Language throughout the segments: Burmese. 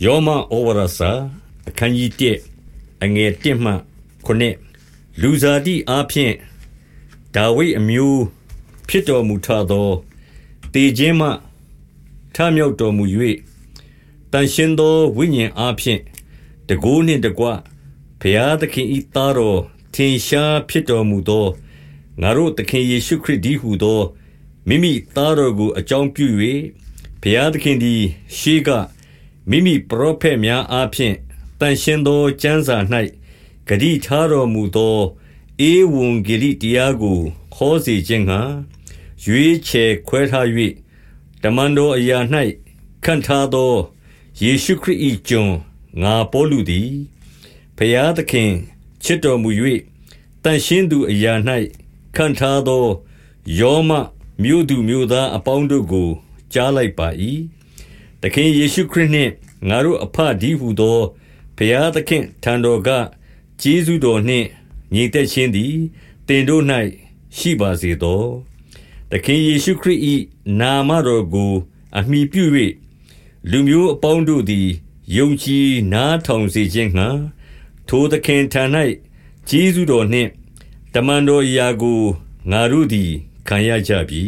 ယောမဩဝါဒစာအခန်းကြီး1အငယ်1မှ9လူဇာတိအားဖြင့်ဒါဝိဒ်အမျိုးဖြစ်တော်မူထသောတေခြင်းမှထမြောက်တော်မူ၍တန်ရှင်သောဝိညာဉ်အားဖြင့်တကိုးနှင့်တကွဘုရားသခင်ဤသားတော်ထင်ရှားဖြစ်တော်မူသောငါတို့သခင်ယေရှုခရစ်သည်ဟူသောမိမိသားတော်ကိုအကြောင်းပြု၍ဘုရားသခင်သည်ရှေးက မိမိပရောဖက်များအားဖြင့်တန်ရှင်းသောကျမ်းစာ၌ဂတိထားတော်မူသောဧဝံဂေလိတရားကိုခေါ်စေခြင်းငှာရွေးချယ်ခွဲထား၍တမန်တော်အရာ၌ခံထားသောယေရှုခရစ်၏ကျွန်ငါပေါလုသည်ဖျားသခင်ချစ်တော်မူ၍တန်ရှင်းသူအရာ၌ခံထားသောယောမမြို့သူမြို့သားအပေါင်းတို့ကိုကြားလိုက်ပါ၏ သခင်ယေရှုခရစ်နှင့်ငါတို့အဖဒီဟုသောဘုရားသခင်ထံတော်ကကျေးဇူးတော်နှင့်ညီသက်ခြင်းသည်တင်တို့၌ရှိပါစေသောသခင်ယေရှုခရစ်၏နာမတော်ကိုအမိပြု၍လူမျိုးအပေါင်းတို့သည်ယုံကြည်နားထောင်စေခြင်းငှာထိုသခင်ထံ၌ကျေးဇူးတော်နှင့်တမန်တော်ရာကိုငါတို့သည်ခံရကြပြီ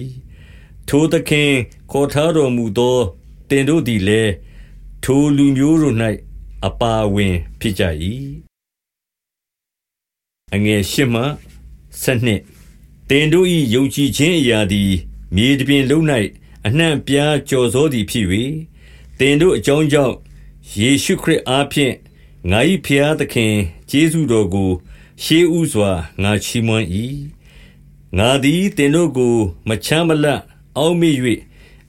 ထိုသခင်ခေါ်ထားတော်မူသောတ င်တို့သည်လည်း ထိုလူမျိုးတို့၌အပါဝင် ဖြစ်ကြ၏အငယ်ရှမှဆက်နှစ်တင်တို့၏ယုံကြည်ခြင်းအရာသည် မြေတပြင်လုံး၌အနှံ့ပြားကြော်စောသည်ဖြစ်၍တင်တို့အကြောင်းကြောင့် ယေရှုခရစ်အားဖြင့် ငါ၏ဖျားသခင် ကျေးဇူးတော်ကို ရှေးဥစွာ ငါချီးမွမ်း၏ငါသည်တင်တို့ကို မချမ်းမလတ်အောက်မေ့၍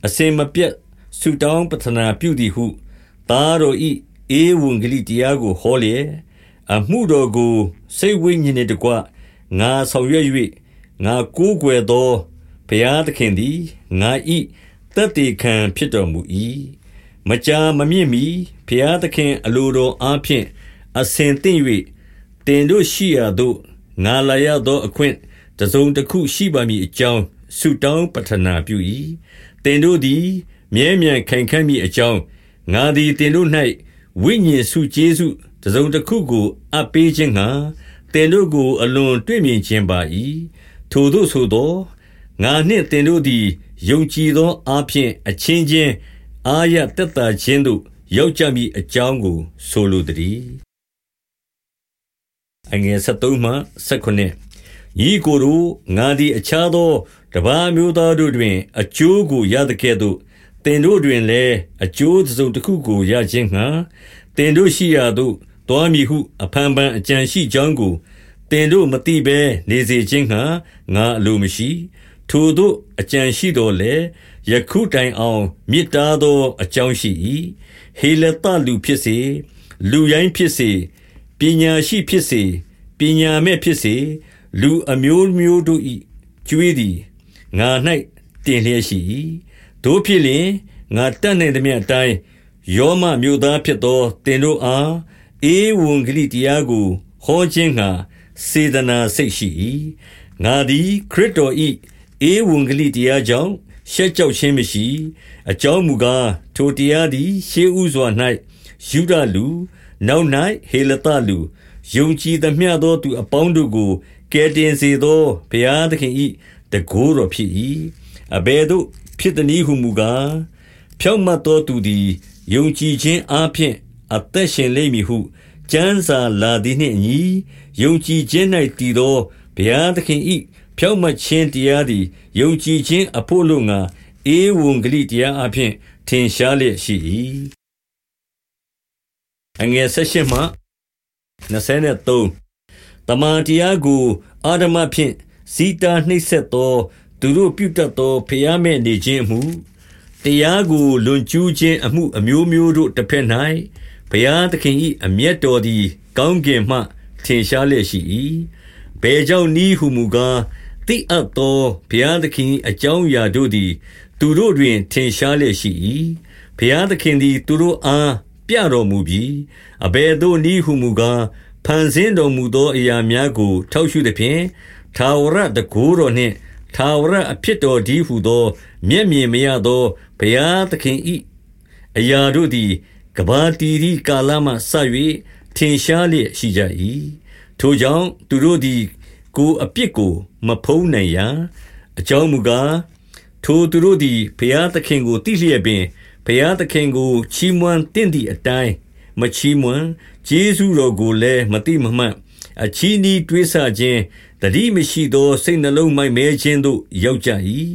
အစင်မပြတ် ဆုတောင်းပတနာပြုသည်ဟု သားတော်ဤဧဝံဂေလိတရားကိုဟောလျက်အမှုတော်ကို စိတ်ဝိညာဉ်နှင့်တကွငါဆောင်ရွက်၍ငါကိုးကွယ်သောဘုရားသခင်သည်ငါဤတတ်တည်ခံဖြစ်တော်မူ၏မကြာမမြင့်မီဘုရားသခင်အလိုတော်အားဖြင့်အစဉ်တင့်၍တင်တို့ရှိရာသို့ငါလာရသောအခွင့်တစုံတစ်ခုရှိပါမည်အကြောင်းဆုတောင်းပတနာပြု၏တင်တို့သည် မြဲမြံခိုင်ခံ့မည်အကြောင်းငါသည်တင်တို့၌ဝိညာဉ်စုကျေးဇူးတစုံတစ်ခုကိုအပ်ပေးခြင်းငှာတင်တို့ကို အလွန်တွေ့မြင်ခြင်းပါ၏ထိုတို့ဆိုသောငါနှင့်တင်တို့သည်ယုံကြည်သောအဖြစ်အချင်းချင်းအာရတက်တာခြင်းတို့ရောက်ကြမည်အကြောင်းကိုဆိုလိုသည်အငယ်73မှ79ဤကိုယ်တို့ငါသည်အခြားသောတပါးမျိုးသားတို့တွင် အကျိုးကိုရသကဲ့သို့ သင်တို့တွင်လည်းအကျိုးတစ်စုံတစ်ခုကိုရခြင်းငှာသင်တို့ရှိရာသို့တွားမည်ဟုအဖန်ဖန်အကြံရှိကြောင်းကိုသင်တို့မသိဘဲနေစေခြင်းငှာငါအလိုမရှိထိုတို့အကြံရှိတော်လေယခုတိုင်အောင်မြစ်တားသောအကြောင်းရှိ၏ဟေလတလူဖြစ်စေလူရိုင်းဖြစ်စေပညာရှိဖြစ်စေပညာမဲ့ဖြစ်စေလူအမျိုးမျိုးတို့၏ကျွေးသည်ငါ၌တင်လျက်ရှိ၏ တို့ဖြစ်လျင်ငါတတ်နိုင်သမျှအတိုင်းယောမမြို့သားဖြစ်သောတင်တို့အားဧဝံဂေလိတရားကိုဟောခြင်းငှာစေတနာစိတ်ရှိ၏ငါသည်ခရစ်တော်၏ဧဝံဂေလိတရားကြောင့်ရှက်ကြောက်ခြင်းမရှိ အကြောင်းမူကားထိုတရားသည် ရှေးဥစွာ၌ယူဒလူနောက်၌ဟေလတလူယုံကြည်သမျှသောသူအပေါင်းတို့ကိုကယ်တင်စေသောဘုရားသခင်၏တကိုးတော်ဖြစ်၏အဘယ်သို့ ဖြစ်သည်ဟုမူကားဖြောင့်မတ်သောသူသည်ယုံကြည်ခြင်းအားဖြင့်အသက်ရှင်လိမ့်မည်ဟုကျမ်းစာလာသည်နှင့်အညီယုံကြည်ခြင်း၌တည်သောဘုရားသခင်၏ဖြောင့်မတ်ခြင်းတရားသည်ယုံကြည်ခြင်းအဖို့လုံငါဧဝံဂေလိတရားအဖျင်ထင်ရှားလျက်ရှိ၏အငယ်၁၈မှ23တမန်တရားကိုအာဓမဖြင့်စီတာနှိပ်စက်သော သူတို့ပြုတတ်သောဖျားမဲ့နေခြင်းအမှုတရားကိုလွန်ကျူးခြင်းအမှုအမျိုးမျိုးတို့တစ်ဖက်၌ဘုရားသခင်၏အမျက်တော်သည် ကောင်းကင်မှထင်ရှားလျက်ရှိ၏ဘယ်ကြောင့်နည်းဟုမူကားတိအပ်သောဘုရားသခင်အကြောင်းအရာတို့သည် သူတို့တွင်ထင်ရှားလျက်ရှိ၏ဘုရားသခင်သည် သူတို့အားပြတော်မူပြီးအဘယ်သို့နည်းဟုမူကားဖန်ဆင်းတော်မူသောအရာများကို ထောက်ရှုသဖြင့်သာဝရတကူတော်နှင့် ထာဝရအဖြစ်တော်ဒီဟုသော မျက်မြင်မရသောဘုရားသခင်၏အရာတို့သည်ကဘာတီရီကာလမှစ၍ထင်ရှားလျက်ရှိကြ၏ထိုကြောင့်သူတို့သည် ကိုယ်အပြစ်ကို မဖုံးနိုင်ရာအကြောင်းမူကားထိုသူတို့သည်ဘုရားသခင်ကိုသိလျက်ပင်ဘုရားသခင်ကိုချီးမွမ်းတင့်သည့်အတိုင်းမချီးမွမ်းကျေးဇူးတော်ကိုလည်းမတိမမှတ်အချီးနီးတွေးဆခြင်း တတိမရှိသောစိတ်နှလုံးမိုက်မဲခြင်းသို့ရောက်ကြ၏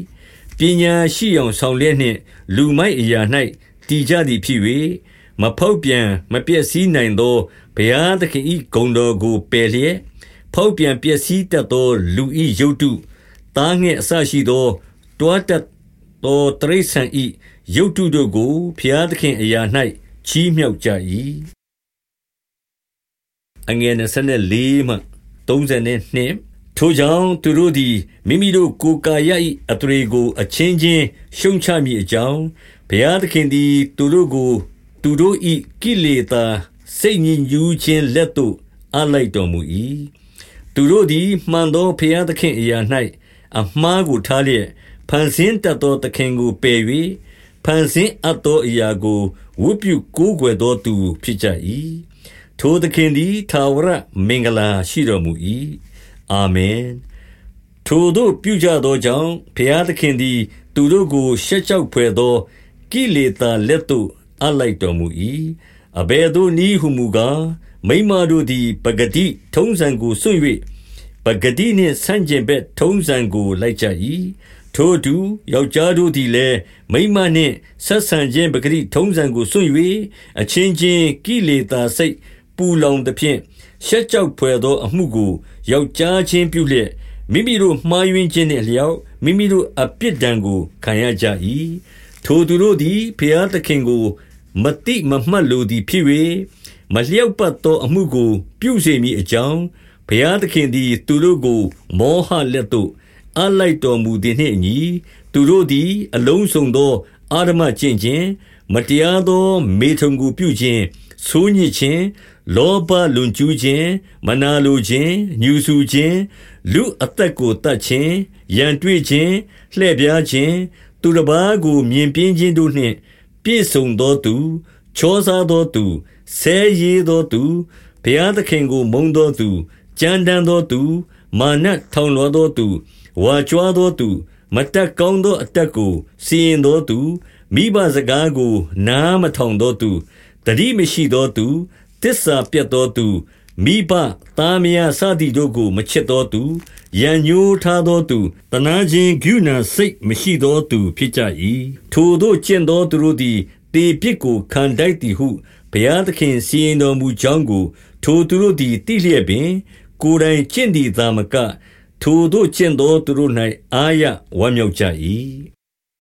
ပညာရှိအောင်ဆောင်လျက်နှင့် လူမိုက်အရာ၌တည်ကြသည်ဖြစ်၍မဖောက်ပြန်မပျက်စီးနိုင်သောဘုရားသခင်၏ဂုဏ်တော်ကိုပယ်လျက်ဖောက်ပြန်ပျက်စီးတတ်သော လူ၏ရုပ်တုသားငှက်အဆရှိသောတွားတတ်သောတရိษံ၏ရုပ်တုတို့ကိုဘုရားသခင်အရာ၌ချီးမြှောက်ကြ၏အငယ်24မှ32 ထိုကြောင့်သူတို့သည် မိမိတို့ကိုယ်ကာယ၏အသရေကို အချင်းချင်းရှုံချမည်အကြောင်း ဘုရားသခင်သည် သူတို့ကို သူတို့၏ကိလေသာစိတ်ညစ်ညူးခြင်းလက်သို့အလိုက်တော်မူ၏သူတို့သည် မှန်သောဘုရားသခင်အရာ၌အမှားကိုထားလျက် ဖန်ဆင်းတတ်သောသခင်ကိုပယ်၍ဖန်ဆင်းအပ်သောအရာကို ဝတ်ပြုကိုးကွယ်သောသူ ဖြစ်ကြ၏ထိုသခင်သည် ထာဝရမင်္ဂလာရှိတော်မူ၏ အာမင် ထိုတို့ပြုကြသောကြောင့် ဘုရားသခင်သည် သူတို့ကို ရှက်ကြောက်ဖွယ်သော ကိလေသာလက်သို့အလိုက်တော်မူ၏အဘယ်သို့နည်းဟုမူကား မိမတို့သည်ပဂတိထုံးစံကိုစွန့်၍ပဂတိနှင့် ဆန့်ကျင်ဘက်ထုံးစံကို လိုက်ကြ၏ထိုသူယောက်ျားတို့သည်လည်း မိမနှင့် ဆက်ဆံခြင်းပဂတိထုံးစံကိုစွန့်၍အချင်းချင်း ကိလေသာစိတ် ပူလောင်သဖြင့် ရှက်ကြောက်ဖွယ်သောအမှုကို ယောက်ျားချင်းပြုလျက် မိမိတို့မှားယွင်းခြင်းနှင့်လျောက် မိမိတို့အပြစ်ဒဏ်ကို ခံရကြ၏ထိုသူတို့သည်ဖျားသခင်ကိုမတိမမှတ်လိုသည်ဖြစ်၍မလျောက်ပတ်သောအမှုကို ပြုစေမည်အကြောင်း ဘုရားသခင်သည် သူတို့ကို မောဟလက်သို့အလိုက်တော်မူသည်နှင့်အညီ သူတို့သည် အလုံးစုံသောအာရမကျင့်ခြင်း မတရားသော မေထုံကိုပြုခြင်း ဆိုးညစ်ခြင်း လောဘလွန်ကျူးခြင်းမနာလိုခြင်းညူဆူခြင်းလူအသက်ကိုတတ်ခြင်းရန်တွေ့ခြင်းလှည့်ပြားခြင်းသူတစ်ပါးကိုမြင်ပြင်းခြင်းတို့နှင့် ပြည့်စုံသောသူချောစားသောသူဆဲရေးသောသူဘုရားသခင်ကိုမုန်းသောသူကြမ်းတမ်းသောသူမာနထောင်လွှားသောသူဝါကြွားသောသူ မတက်ကောင်းသောအတက်ကိုစီရင်သောသူမိဘစကားကို နားမထောင်သောသူတတိမရှိသောသူ တစ္ဆာပြတ်သောသူမိဘသားမယားစသည်တို့ကို မချစ်သောသူရန်ညိုးထားသောသူတနာခြင်းဂုဏစိတ်မရှိသောသူဖြစ်ကြ၏ထိုတို့ကျင့်သောသူတို့သည်တေပြစ်ကိုခံတိုက်သည်ဟုဘုရားသခင်စီရင်တော်မူကြောင်းကို ထိုသူတို့သည်သိလျက်ပင် ကိုယ်တိုင်ကျင့်သည်သာမက ထိုတို့ကျင့်သောသူတို့၌အာရဝမ်းမြောက်ကြ၏